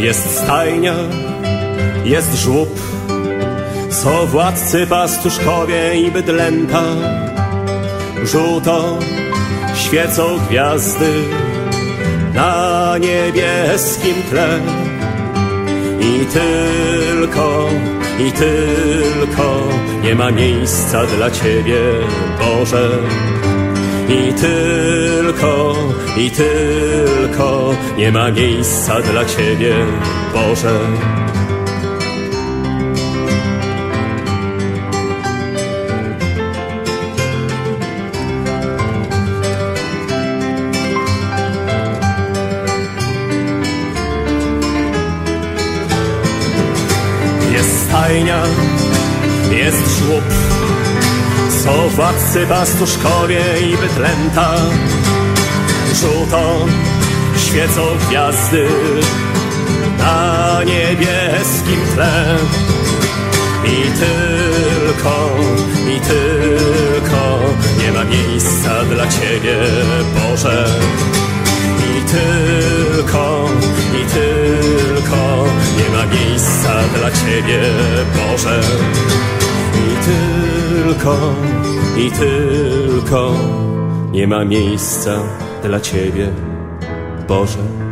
Jest stajnia, jest żłób, co władcy pastuszkowie i bydlęta. Żółto świecą gwiazdy na niebieskim tle. I tylko, i tylko nie ma miejsca dla Ciebie, Boże. I tylko, i tylko nie ma miejsca dla Ciebie, Boże. Jest stajnia, jest żłób, co władcy pastuszkowie i bydlęta. Żółto świecą gwiazdy na niebieskim tle. I tylko, i tylko nie ma miejsca dla Ciebie, Boże. I tylko, i tylko nie ma miejsca dla Ciebie, Boże. I tylko, i tylko nie ma miejsca dla Ciebie, Boże.